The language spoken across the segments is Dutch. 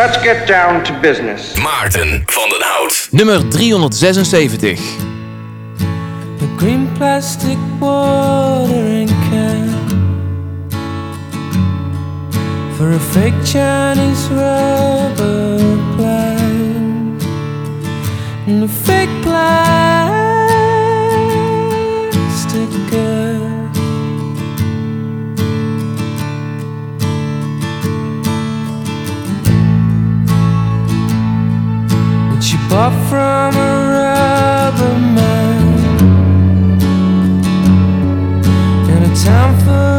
Let's get down to business. Maarten van den Hout. Nummer 376. The green plastic watering can for a fake Chinese rubber plant and a fake plastic Up from a rubber man. In a time for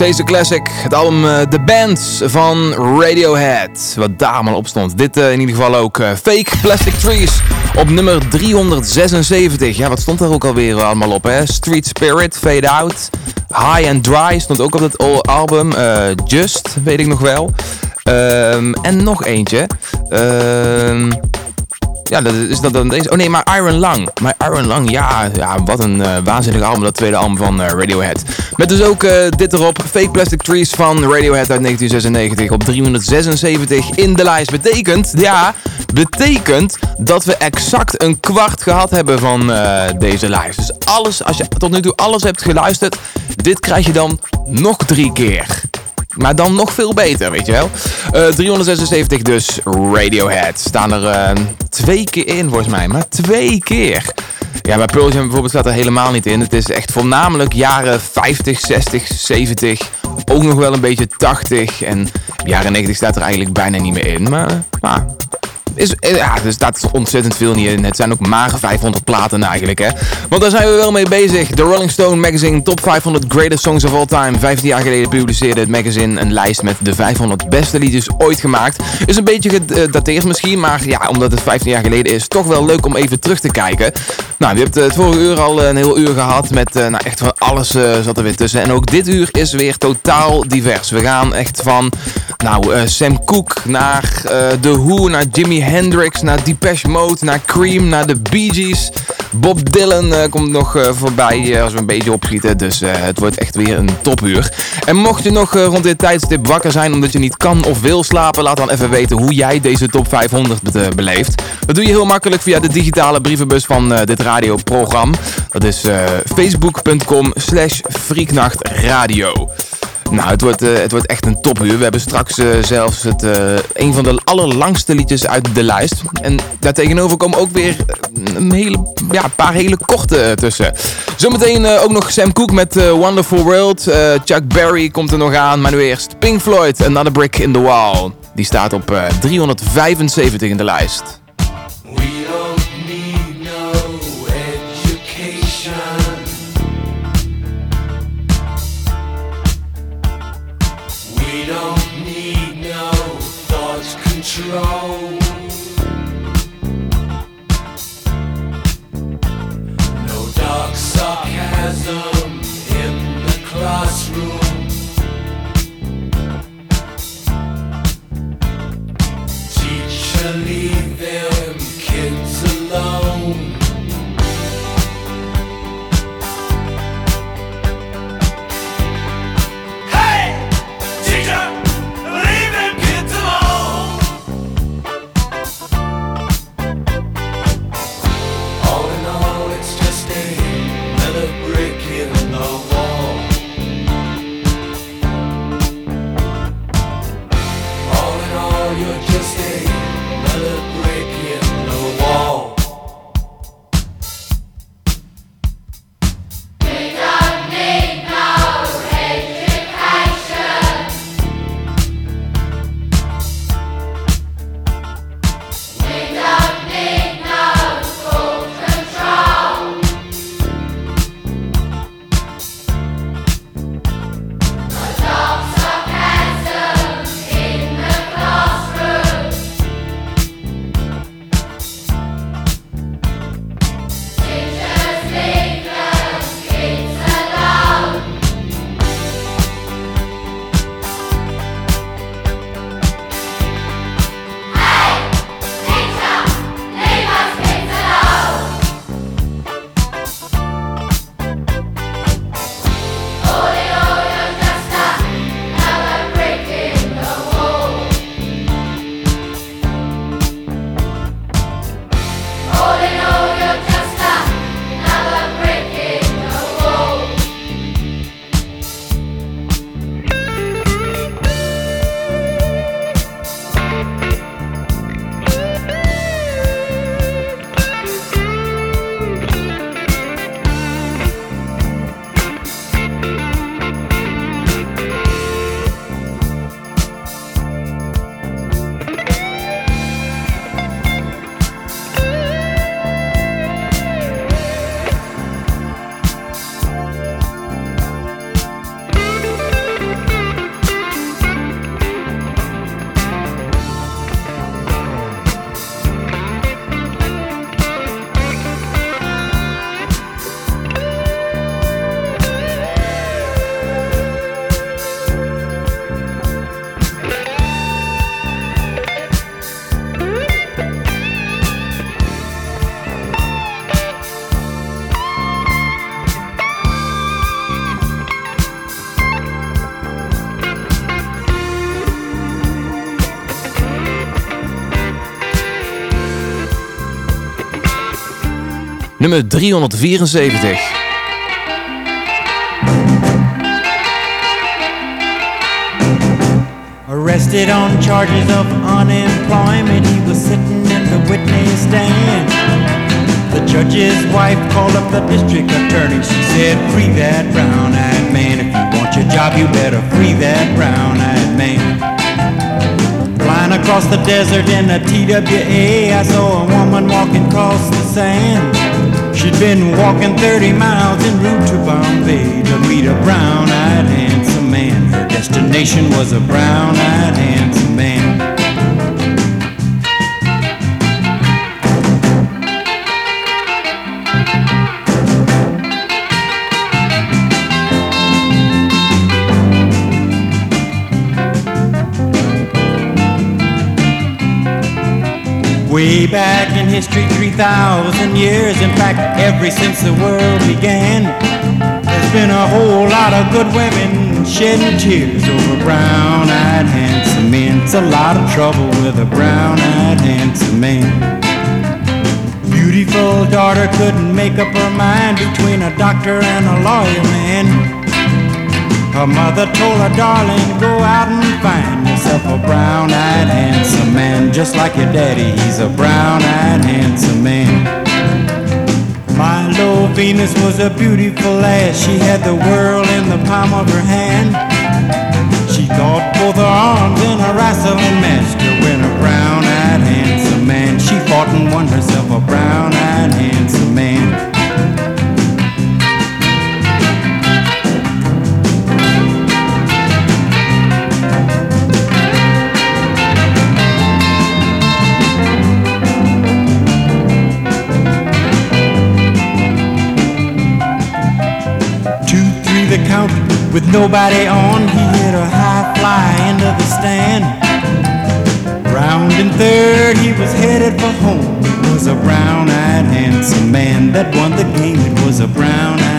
een classic. Het album eh, The Bands van Radiohead. Wat daar allemaal op stond. Dit eh, in ieder geval ook eh, Fake Plastic Trees op nummer 376. Ja, wat stond er ook alweer allemaal op, hè? Street Spirit, Fade Out. High and Dry stond ook op al- album. Just, weet ik nog wel. Ehm, en nog eentje. Ehm, ja, dat is dat dan deze. Oh nee, maar Iron Lung. Maar Iron Lung, ja, ja wat een eh, waanzinnig album. Dat tweede album van eh, Radiohead. Met dus ook eh, dit erop. Fake Plastic Trees van Radiohead uit 1996 op 376 in de lijst. Betekent, ja, betekent dat we exact een kwart gehad hebben van deze lijst. Dus alles, als je tot nu toe alles hebt geluisterd, dit krijg je dan nog drie keer. Maar dan nog veel beter, weet je wel. Eh, 376 dus, Radiohead. Staan er eh, twee keer in, volgens mij. Maar twee keer. Ja, maar Pearl Jam bijvoorbeeld staat er helemaal niet in. Het is echt voornamelijk jaren 50, 60, 70. Ook nog wel een beetje 80. En jaren 90 staat er eigenlijk bijna niet meer in. Maar, maar is, eh, ja, er staat ontzettend veel niet in. Het zijn ook maar 500 platen eigenlijk, hè. Want daar zijn we wel mee bezig. De Rolling Stone Magazine Top 500 Greatest Songs of All Time. 15 jaar geleden publiceerde het magazine een lijst met de 500 beste liedjes ooit gemaakt. Is een beetje gedateerd misschien, maar ja, omdat het 15 jaar geleden is, toch wel leuk om even terug te kijken. Nou, je hebt eh, het vorige uur al een heel uur gehad met, eh, nou echt van alles zat er weer tussen. En ook dit uur is weer totaal divers. We gaan echt van, nou, Sam Cooke naar eh, The Who, naar Jimi Hendrix, naar Depeche Mode, naar Cream, naar de Bee Gees. Bob Dylan eh, komt nog eh, voorbij eh, als we een beetje opschieten. Dus het wordt echt weer een topuur. En mocht je nog rond dit tijdstip wakker zijn omdat je niet kan of wil slapen, laat dan even weten hoe jij deze top 500 be- eh, beleeft. Dat doe je heel makkelijk via de digitale brievenbus van dit radioprogramma. Dat is facebook.com slash freaknachtradio. Nou, het wordt, eh, het wordt echt een topuur. We hebben straks eh, zelfs het, eh, een van de allerlangste liedjes uit de lijst. En daartegenover komen ook weer een hele, ja, paar hele korte tussen. Zometeen ook nog Sam Cooke met Wonderful World. Chuck Berry komt er nog aan. Maar nu eerst Pink Floyd, Another Brick in the Wall. Die staat op eh, 375 in de lijst. Control. Nummer 374. Arrested on charges of unemployment, he was sitting in the witness stand. The judge's wife called up the district attorney. She said, Free that brown eyed man. If you want your job, you better free that brown eyed man. Flying across the desert in a TWA, I saw a woman walking across the sand. She'd been walking 30 miles en route to Bombay to meet a brown eyed handsome man. Her destination was a brown Way back in history, 3,000 years, in fact, ever since the world began, there's been a whole lot of good women shedding tears over brown eyed handsome men. It's a lot of trouble with a brown eyed handsome man. Beautiful daughter couldn't make up her mind between a doctor and a lawyer man. Her mother told her, darling, go out and find yourself a brown-eyed handsome man. Just like your daddy, he's a brown-eyed handsome man. My little Venus was a beautiful lass. She had the world in the palm of her hand. She caught both her arms in a wrestling match to win a brown-eyed handsome man. She fought and won herself a brown-eyed the count with nobody on. He hit a high fly into the stand. Round in third, he was headed for home. It was a brown-eyed handsome man that won the game. It was a brown-eyed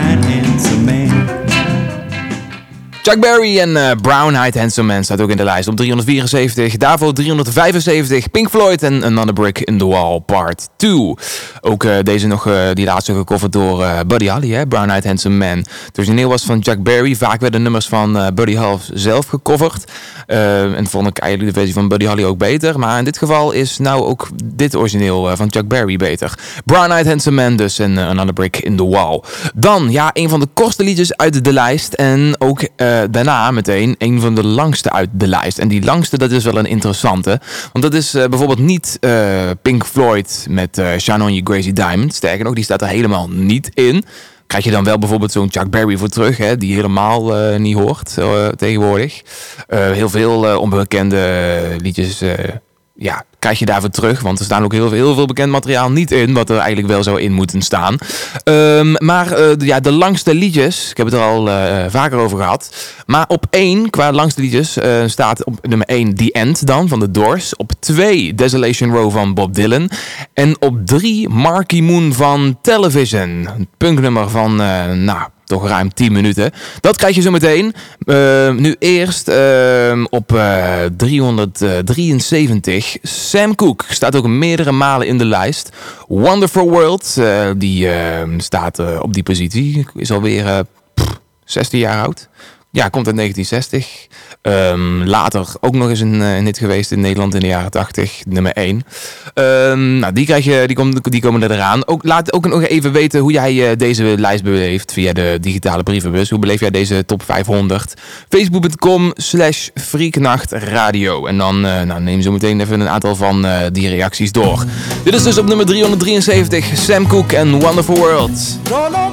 Chuck Berry en eh, Brown Eyed Handsome Man staat ook in de lijst op 374. Daarvoor 375 Pink Floyd en Another Brick in the Wall Part 2. Ook eh, deze nog, eh, die laatste gecoverd door Buddy Holly, hè? Brown Eyed Handsome Man. Het origineel was van Chuck Berry. Vaak werden nummers van Buddy Holly zelf gecoverd. En vond ik eigenlijk de versie van Buddy Holly ook beter. Maar in dit geval is nou ook dit origineel van Chuck Berry beter. Brown Eyed Handsome Man dus en Another Brick in the Wall. Dan, ja, een van de kortste liedjes uit de lijst. En ook daarna meteen een van de langste uit de lijst. En die langste, dat is wel een interessante. Want dat is eh, bijvoorbeeld niet eh, Pink Floyd met eh Shine On You Crazy Diamond. Sterker nog, die staat er helemaal niet in. Krijg je dan wel bijvoorbeeld zo'n Chuck Berry voor terug, hè, die helemaal eh, niet hoort eh, tegenwoordig. Eh, heel veel eh, onbekende liedjes eh, ja, krijg je daarvoor terug. Want er staan ook heel, veel- heel veel bekend materiaal niet in, wat er eigenlijk wel zou in moeten staan. Ehm, maar eh, ja, de langste liedjes, ik heb het er al eh, vaker over gehad. Maar op één, qua langste liedjes, eh, staat op nummer 1 The End dan, van de Doors. Op 2 Desolation Row van Bob Dylan. En op 3 Marky Moon van Television. Een punknummer van, nou, toch ruim 10 minuten. Dat krijg je zo meteen. Eh, nu eerst eh, op eh, 373. Sam Cooke staat ook meerdere malen in de lijst. Wonderful World, eh, die eh, staat eh, op die positie. Is alweer eh, pff, 16 jaar oud. Ja, komt uit 1960. Ehm, later ook nog eens een, eh, een hit geweest in Nederland in de jaren 80, nummer 1. Ehm, nou, die, krijg je, die, kom, die komen er eraan. Ook, laat ook nog even weten hoe jij eh, deze lijst beleeft via de digitale brievenbus. Hoe beleef jij deze top 500? Facebook.com slash freaknachtradio. En dan eh, nou, neem zo meteen even een aantal van die reacties door. Dit is dus op nummer 373, Sam Cooke en Wonderful World. Don't know.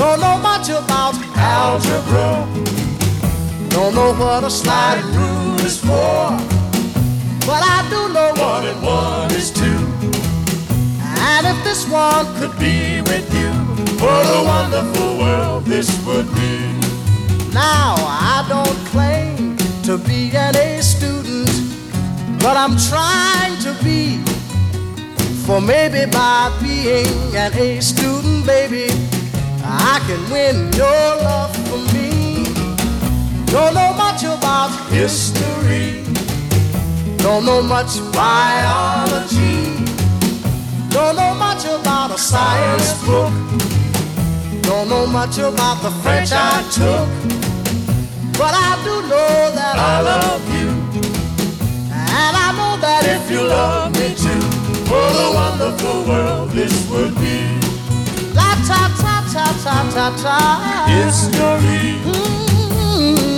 Don't know much about algebra. Don't know what a sliding rule is for. But I do know one and one is two. And if this one could be with you, what a wonderful world this would be. Now, I don't claim to be an A student, but I'm trying to be. For maybe by being an A student, baby, I can win your love for me. Don't know much about history, don't know much biology, don't know much about a science book, don't know much about the French I took, but I do know that I love you, and I know that if you love me too, what a wonderful world this would be. La ta ta ta ta ta ta. History. Mm-hmm.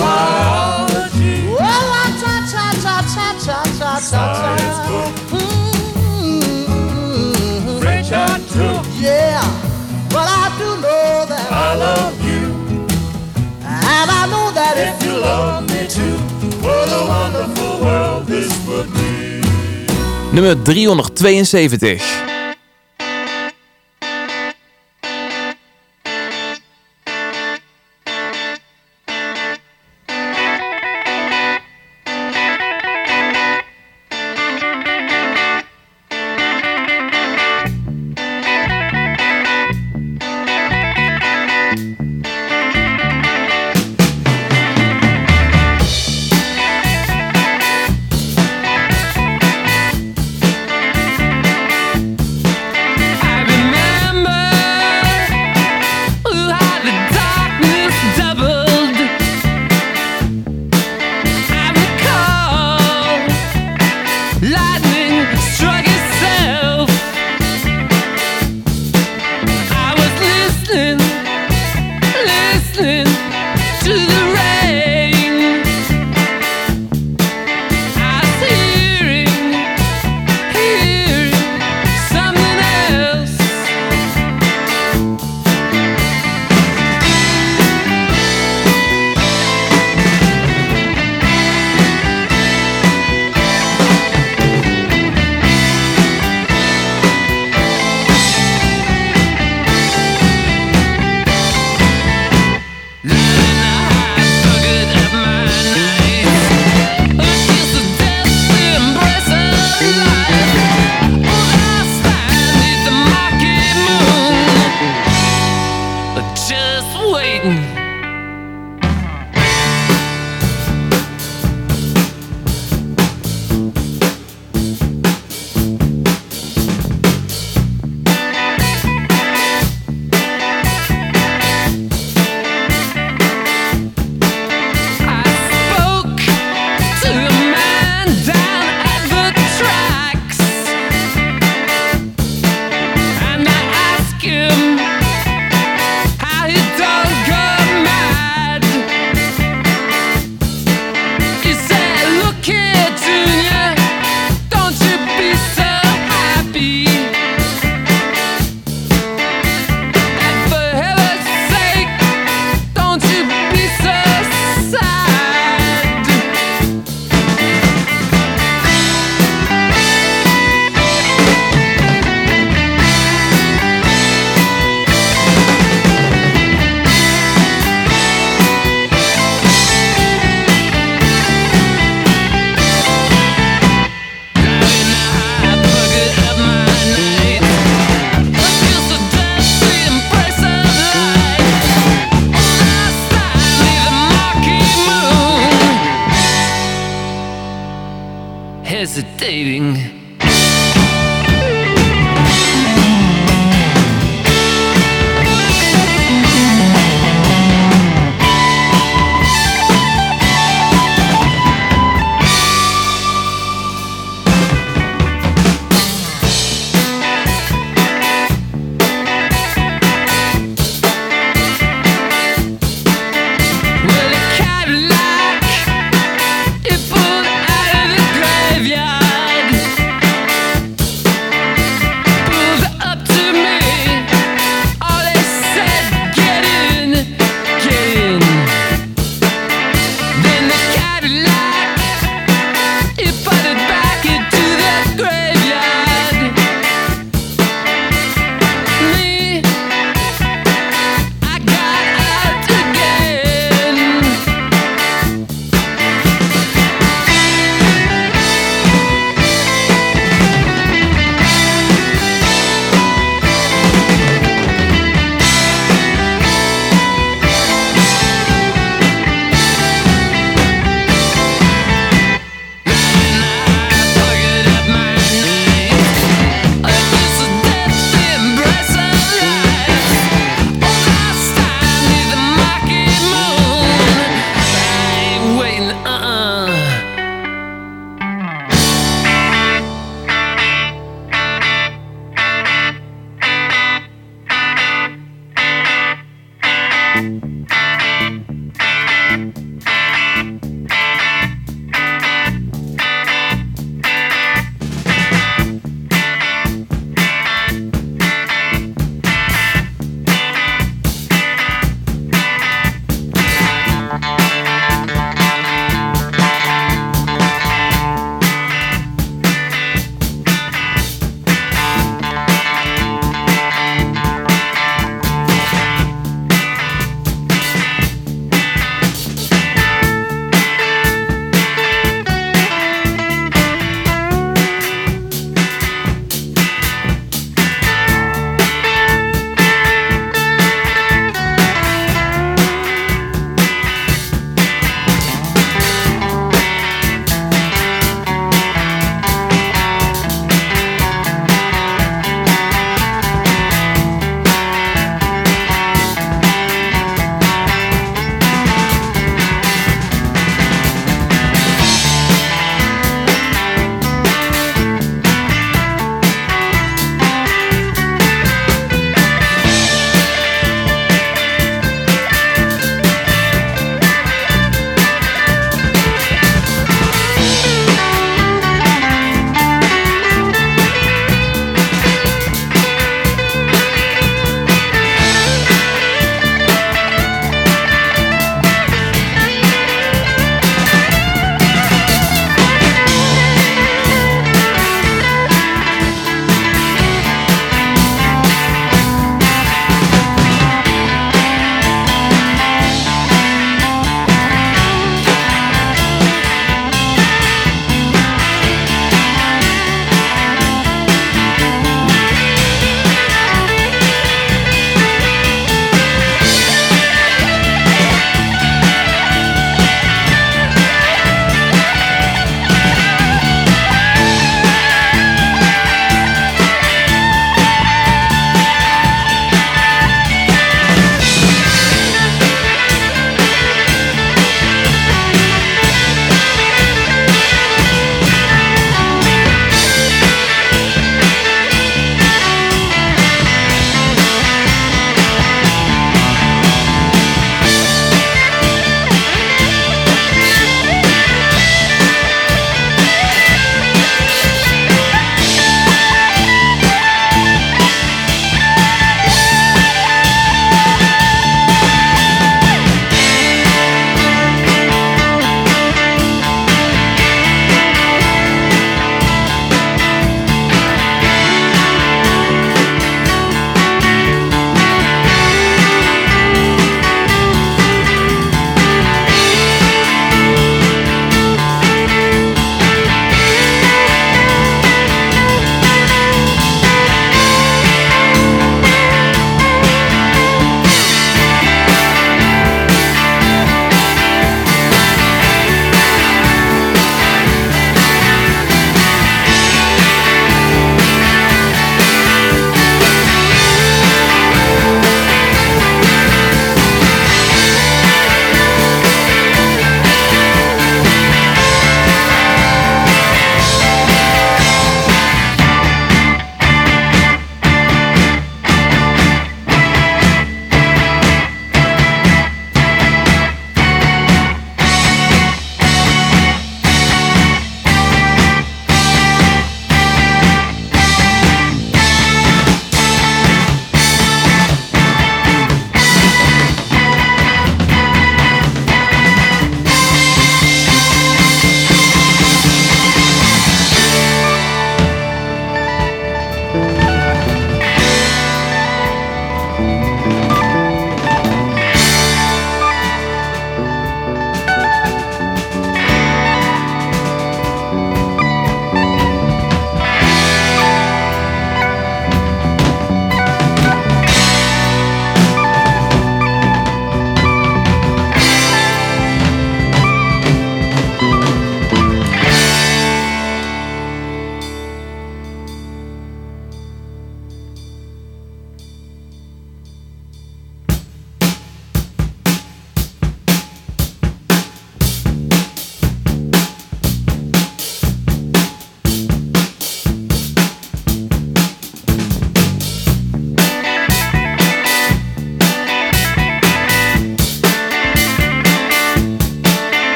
Biology. Well, la ta ta ta ta ta ta ta. Science book. Mm-hmm. French I took. Yeah, but I do know that I love you, and I know that if you love me too, what a wonderful world this would be. Nummer 372.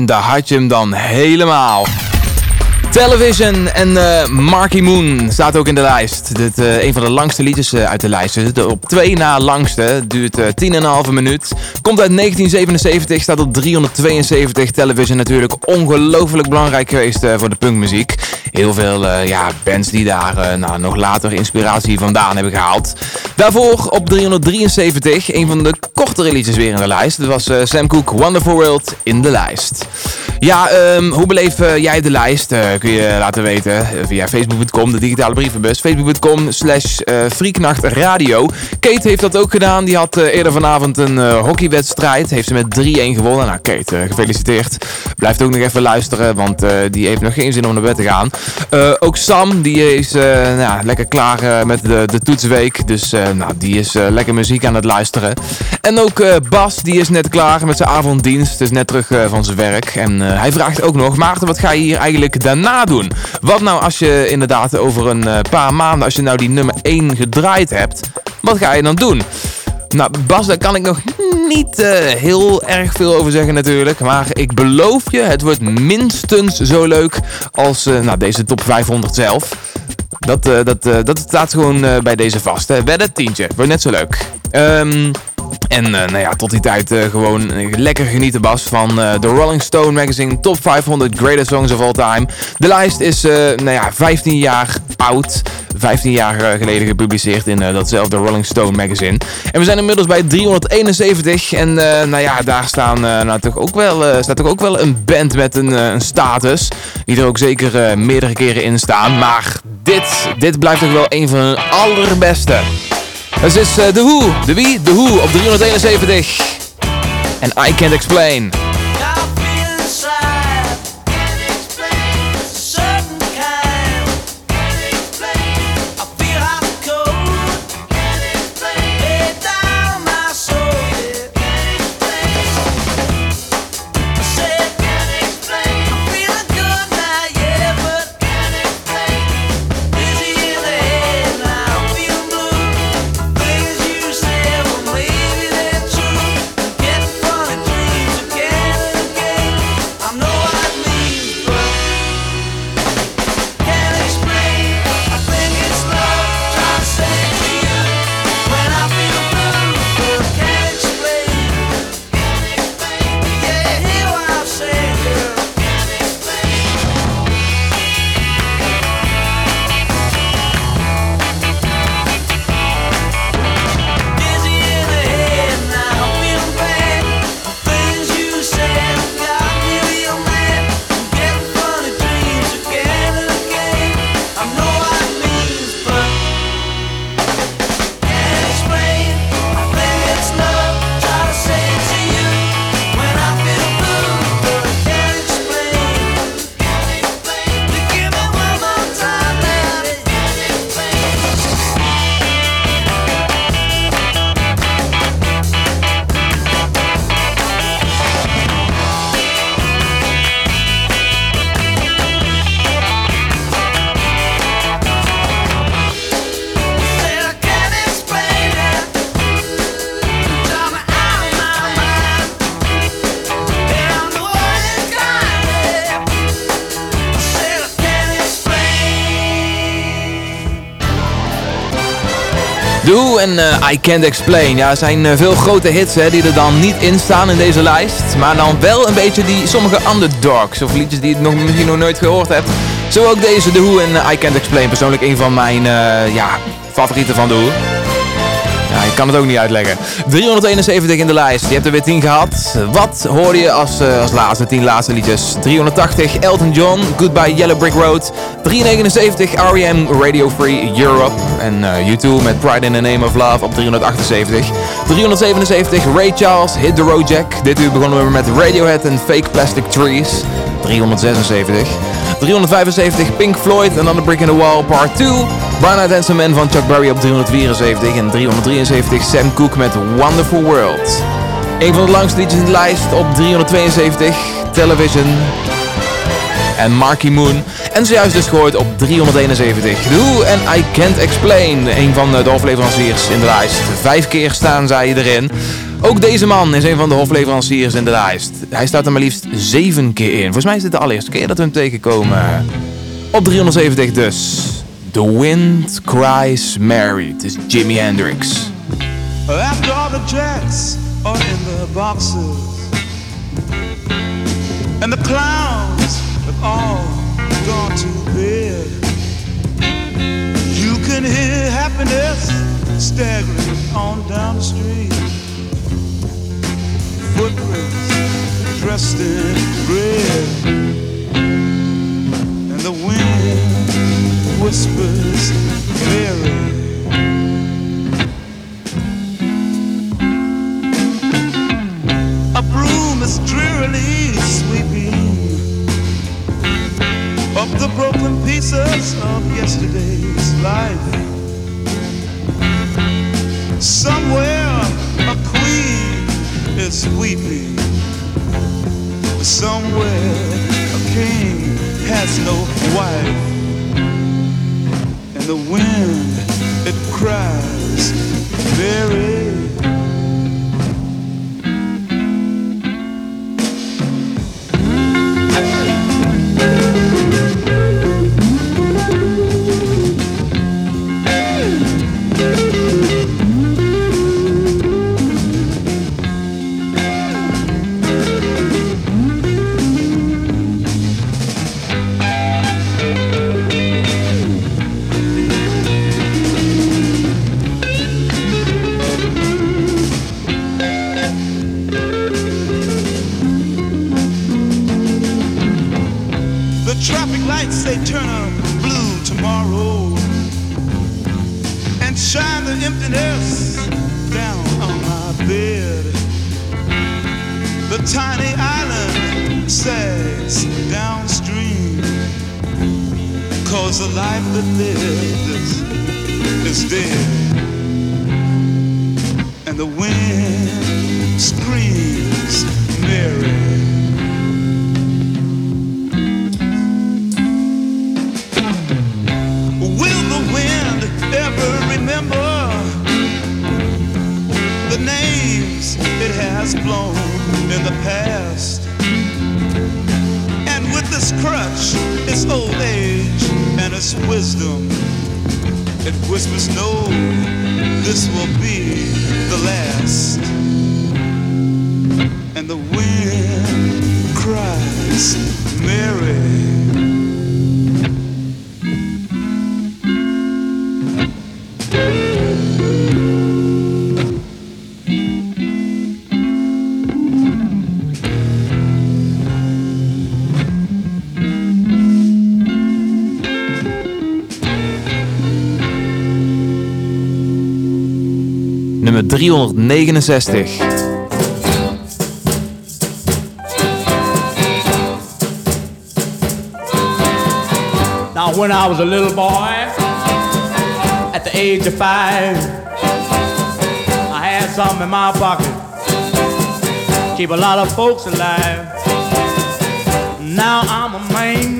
En daar had je hem dan helemaal. Television en Marky Moon staat ook in de lijst. Dit, eh, een van de langste liedjes eh, uit de lijst. Zitten op twee na langste. Duurt eh 10,5 minuut. Komt uit 1977, staat op 372. Television natuurlijk ongelooflijk belangrijk geweest voor de punkmuziek. Heel veel ja, bands die daar nou, nog later inspiratie vandaan hebben gehaald. Daarvoor op 373, een van de kortere liedjes weer in de lijst. Dat was Sam Cooke, Wonderful World in de lijst. Ja, ehm, hoe beleef jij de lijst? Kun je laten weten eh, via facebook.com, de digitale brievenbus. Facebook.com slash eh, Freaknacht Radio. Kate heeft dat ook gedaan. Die had eh, eerder vanavond een hockeywedstrijd. Heeft ze met 3-1 gewonnen. Nou, Kate, gefeliciteerd. Blijft ook nog even luisteren, want die heeft nog geen zin om naar bed te gaan. Ook Sam, die is nou, lekker klaar met de, de toetsweek. Dus nou, die is lekker muziek aan het luisteren. En ook Bas, die is net klaar met zijn avonddienst. Dus net terug van zijn werk. En hij vraagt ook nog, Maarten, wat ga je hier eigenlijk daarna doen? Wat nou als je inderdaad over een eh, paar maanden, als je nou die nummer 1 gedraaid hebt, wat ga je dan doen? Nou, Bas, daar kan ik nog niet eh, heel erg veel over zeggen natuurlijk. Maar ik beloof je, het wordt minstens zo leuk als eh, nou, deze top 500 zelf. Dat, eh, dat, dat staat gewoon bij deze vast. Wedden, tientje. Wordt net zo leuk. Ehm, en eh, nou ja, tot die tijd eh, gewoon lekker genieten Bas van eh, de Rolling Stone Magazine Top 500 Greatest Songs of All Time. De lijst is nou ja, 15 jaar oud. 15 jaar geleden gepubliceerd in datzelfde Rolling Stone Magazine. En we zijn inmiddels bij 371. En nou ja, daar staan, nou, toch ook wel, staat toch ook wel een band met een, een status. Die er ook zeker meerdere keren in staan. Maar dit, dit blijft toch wel een van hun allerbeste. Het is eh, The Who, de wie? The Who op 371. En I Can't Explain. Who en eh, I Can't Explain. Ja, er zijn eh, veel grote hits hè, die er dan niet in staan in deze lijst. Maar dan wel een beetje die sommige underdogs. Of liedjes die je nog, misschien nog nooit gehoord hebt. Zo ook deze The Who en eh, I Can't Explain. Persoonlijk een van mijn ja, favorieten van The Who. Ja, ik kan het ook niet uitleggen. 371 in de lijst. Je hebt er weer 10 gehad. Wat hoorde je als, eh, als laatste? 10 laatste liedjes. 380 Elton John, Goodbye Yellow Brick Road. 379 R.E.M. Radio Free Europe. En eh, U2 met Pride in the Name of Love op 378. 377 Ray Charles, Hit the Road Jack. Dit uur begonnen we met Radiohead en Fake Plastic Trees. 376. 375 Pink Floyd, Another Brick in the Wall Part 2. Brian Eyed Handsome Man van Chuck Berry op 374. En 373 Sam Cooke met Wonderful World. Een van de langste liedjes in de lijst op 372. Television. En Marky Moon. En zojuist dus gehoord op 371. Who and I Can't Explain. Een van de hofleveranciers in de lijst. Vijf keer staan zij erin. Ook deze man is een van de hofleveranciers in de lijst. Hij staat er maar liefst zeven keer in. Volgens mij is dit de allereerste keer dat we hem tegenkomen. Op 370 dus. The Wind Cries Mary. Het is Jimi Hendrix. After all the jacks are in the boxes And the clowns all gone to bed. You can hear happiness staggering on down the street. Footprints dressed in red. And the wind whispers Mary pieces of yesterday's life. Somewhere a queen is weeping. Somewhere a king has no wife. And the wind, it cries. The crutch, its old age and its wisdom, it whispers, No, this will be the last. And the wind cries, Mary. 369. Now, when I was a little boy, at the age of five, I had something in my pocket. Keep a lot of folks alive. Now I'm a man,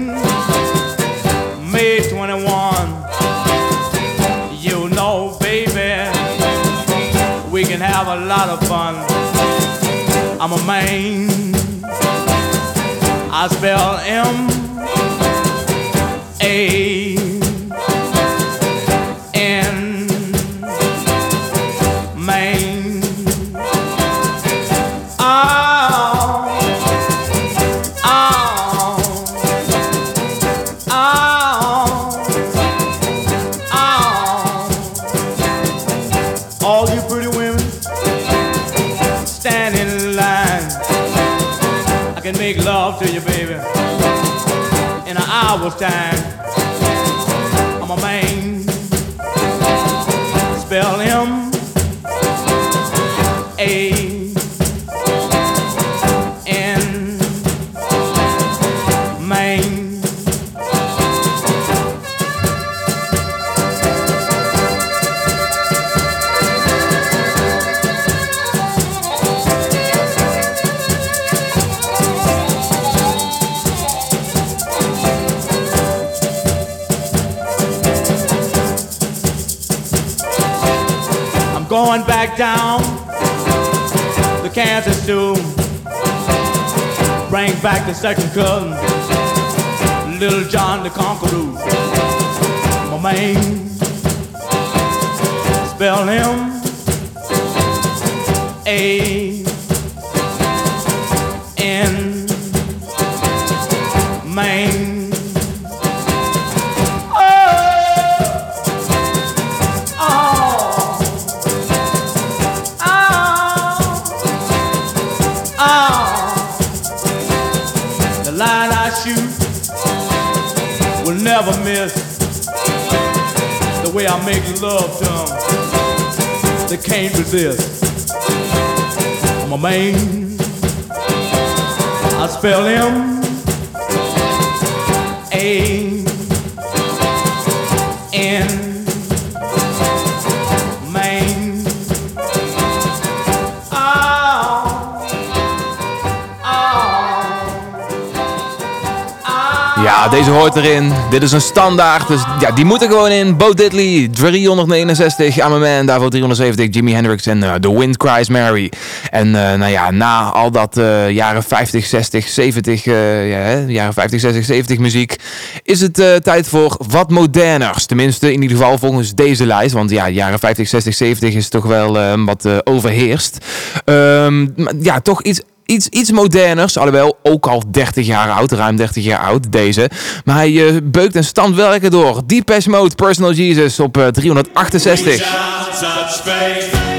I'm a man. I spell M A my man. Second cousin, Little John the Conqueror. My man, can't. I'm a man. I spell him deze hoort erin. Dit is een standaard. Dus ja, die moeten gewoon in. Bo Diddley, 369. I'm a Man, daarvoor 370. Jimi Hendrix en eh, The Wind Cries Mary. En eh, nou ja, na al dat eh, jaren 50, 60, 70, eh, ja, hè, jaren 50, 60, 70 muziek, is het tijd voor wat moderners. Tenminste, in ieder geval volgens deze lijst. Want ja, jaren 50, 60, 70 is toch wel wat overheerst. Ehm, ja, toch iets iets, iets moderners. Alhoewel, ook al 30 jaar oud, ruim 30 jaar oud, deze. Maar hij eh, beukt en stand welke door. Depeche Mode, Personal Jesus op eh, 368.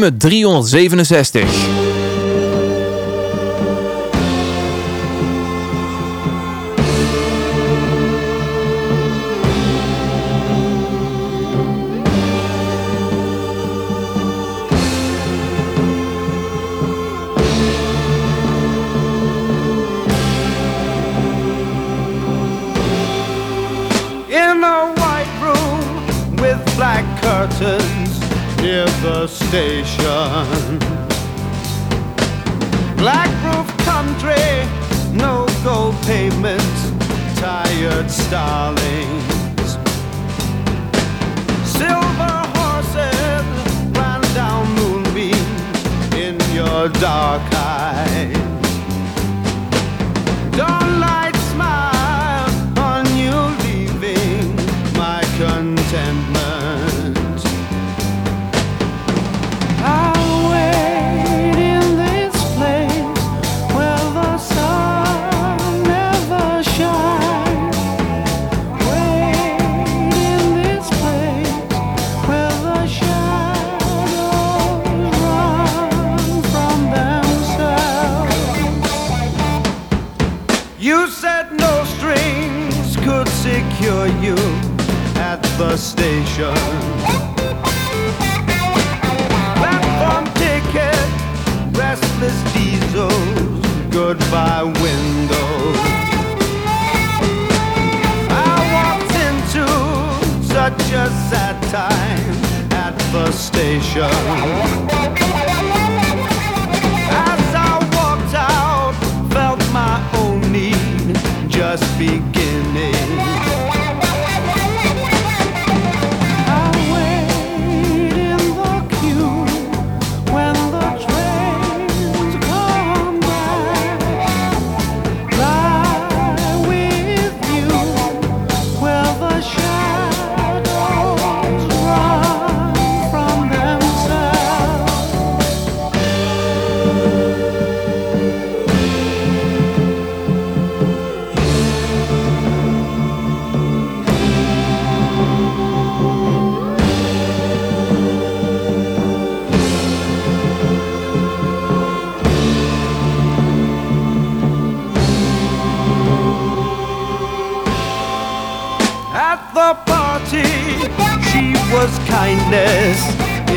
Nummer 367. The station. Platform ticket, restless diesels, goodbye windows. I walked into such a sad time at the station. As I walked out, felt my own need just beginning. Kindness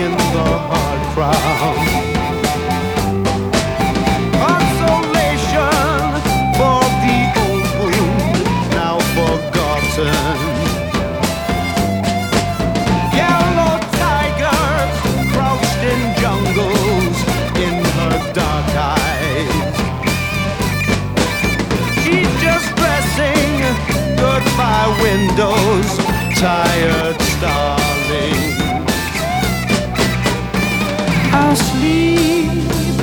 in the hard crowd. Consolation for the old now forgotten. Yellow tigers crouched in jungles in her dark eyes. She's just goodbye windows, tired sleep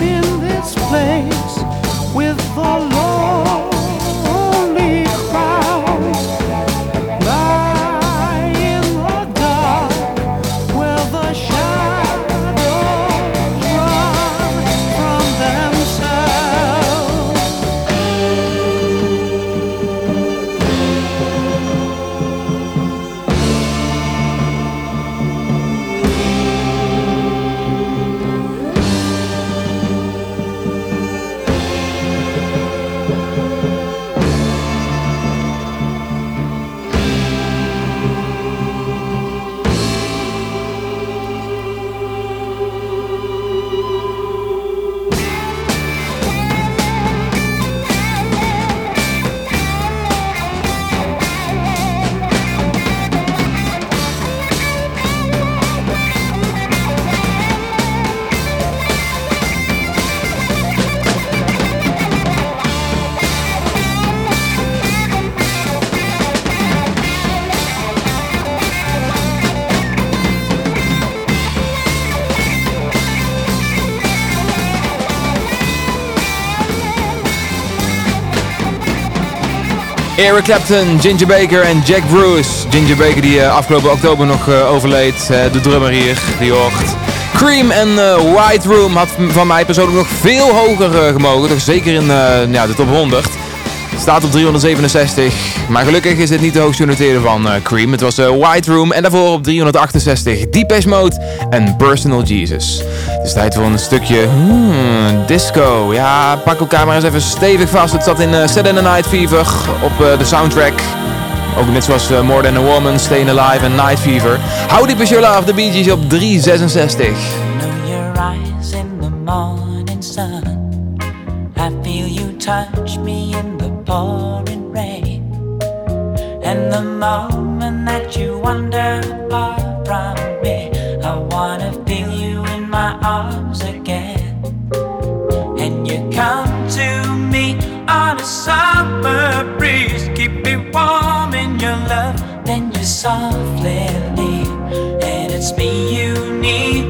in this place with the lonely Eric Clapton, Ginger Baker en Jack Bruce. Ginger Baker die eh, afgelopen oktober nog eh, overleed. Eh, de drummer hier, die hoort. Cream en White Room had van mij persoonlijk nog veel hoger gemogen. Toch zeker in ja, de top 100. Staat op 367. Maar gelukkig is dit niet de hoogste noteren van Cream. Het was White Room en daarvoor op 368 Deepest Mode en Personal Jesus is tijd voor een stukje hmm, disco. Ja, pak uw camera eens even stevig vast. Het zat in uh, Saturday Night Fever op uh, de soundtrack. Ook net zoals uh, More Than A Woman, Staying Alive en Night Fever. How Deep Is Your Love, de Bee Gees op 366. Know your eyes in the morning sun. I feel you touch me in the pouring rain. And the moment that you wonder... summer breeze. Keep me warm in your love. Then you softly leave, and it's me you need.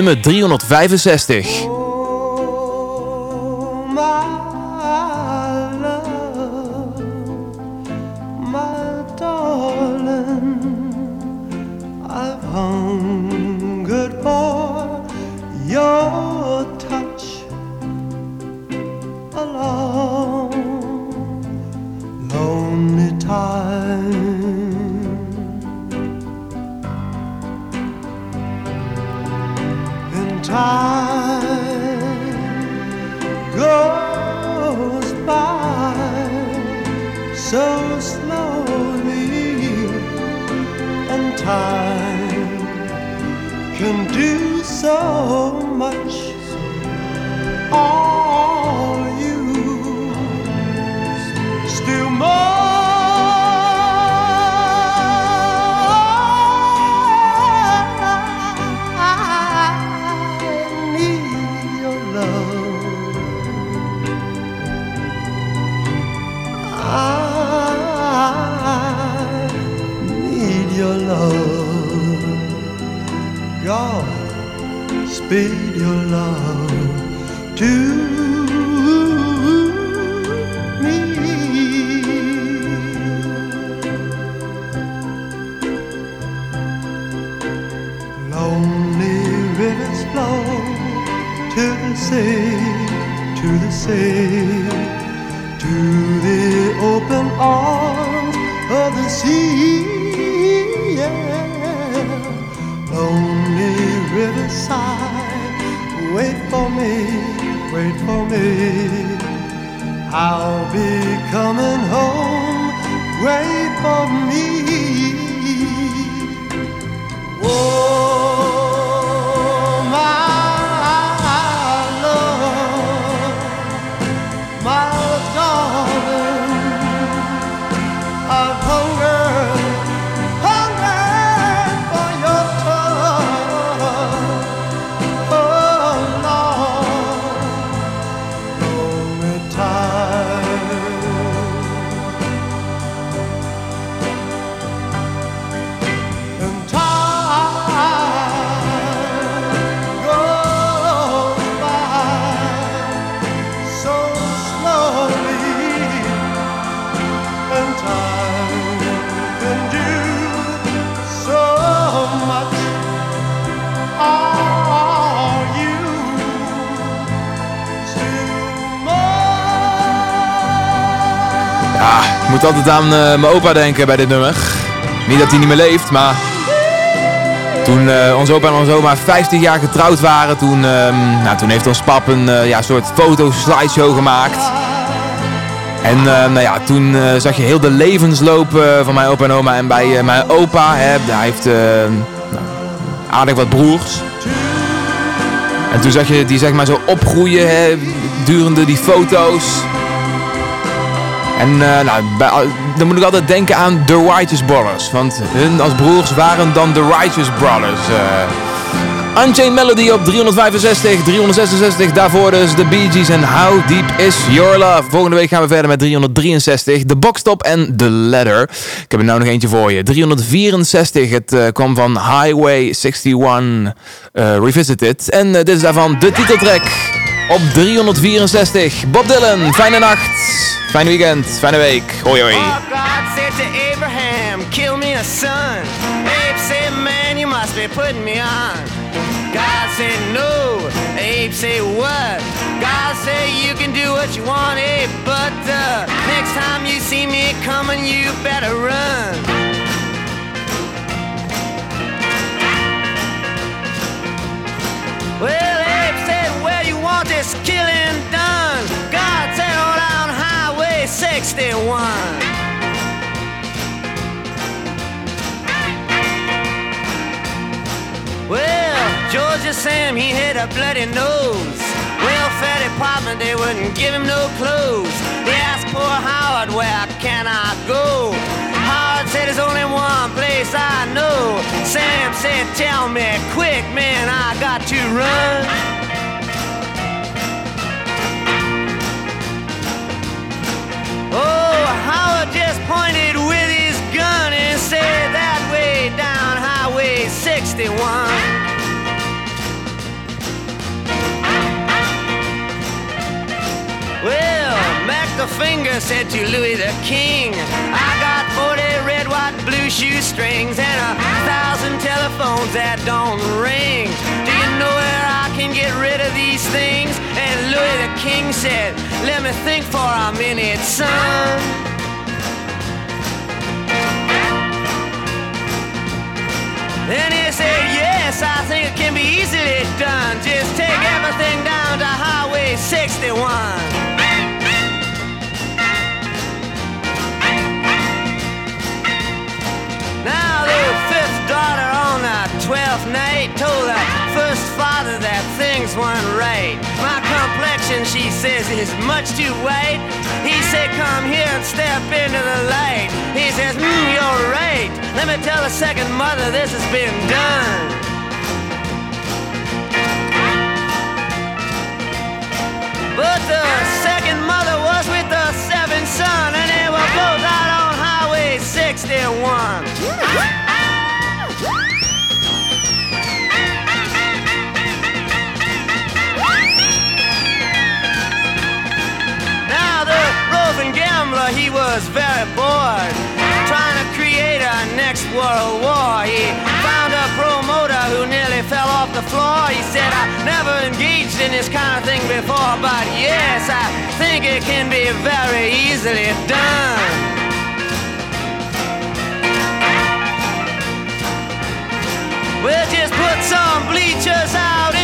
nummer 365. Me, wait for me. I'll be coming home, wait for me. Oh, moet altijd aan eh, mijn opa denken bij dit nummer. Niet dat hij niet meer leeft, maar... Toen eh, onze opa en onze oma 50 jaar getrouwd waren, toen, ehm, nou, toen heeft ons pap een eh, ja, soort foto-slideshow gemaakt. En nou ja, toen zag je heel de levensloop van mijn opa en oma. En bij mijn opa, hè, hij heeft nou, aardig wat broers. En toen zag je die zeg maar zo opgroeien, hè, durende die foto's. En al- dan moet ik altijd denken aan The Righteous Brothers. Want hun als broers waren dan The Righteous Brothers. eh Unchained Melody op 365, 366. Daarvoor dus The Bee Gees en How Deep Is Your Love. Volgende week gaan we verder met 363. De Boxstop en The Ladder. Ik heb er nou nog eentje voor je. 364. Het eh, kwam van Highway 61 eh, Revisited. En eh, dit is daarvan de titeltrack op 364. Bob Dylan, fijne nacht. Fijn weekend, fijne week. Hoi hoi. God said to Abraham, kill me a son. Abe said, man, you must be putting me on. God said, no. Abe said, what? God said, you can do what you want, Abe, but uh, next time you see me coming, you better run. Well, Abe said, where you want this killing done? God said, on Highway 61. Georgia Sam, he had a bloody nose. Welfare department, they wouldn't give him no clothes. They asked poor Howard, where can I go? Howard said, there's only one place I know. Sam said, tell me quick, man, I got to run. Oh, Howard just pointed with his gun and said that way down Highway 61. The Finger said to Louis the King, I got 40 red, white, blue shoestrings and a thousand telephones that don't ring. Do you know where I can get rid of these things? And Louis the King said, Let me think for a minute, son. Then he said, Yes, I think it can be easily done. Just take everything down things weren't right. My complexion, she says, is much too white. He said, come here and step into the light. He says, mm, you're right. Let me tell the second mother this has been done. But the second mother was with the seventh son, and they were both out on Highway 61. Himmler, he was very bored. Trying to create a next world war. He found a promoter who nearly fell off the floor. He said, I never engaged in this kind of thing before, but yes, I think it can be very easily done. We'll just put some bleachers out